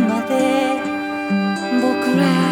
まで僕ら